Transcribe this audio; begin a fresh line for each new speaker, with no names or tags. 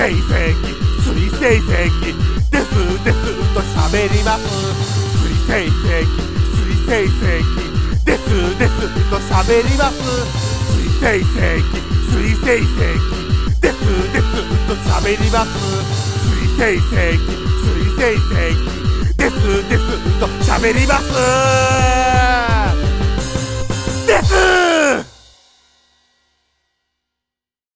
星石水星石ですですと喋ります水星石水星石ですですと喋ります水星石水星石ですですと喋ります水星石水星石ですですと喋ります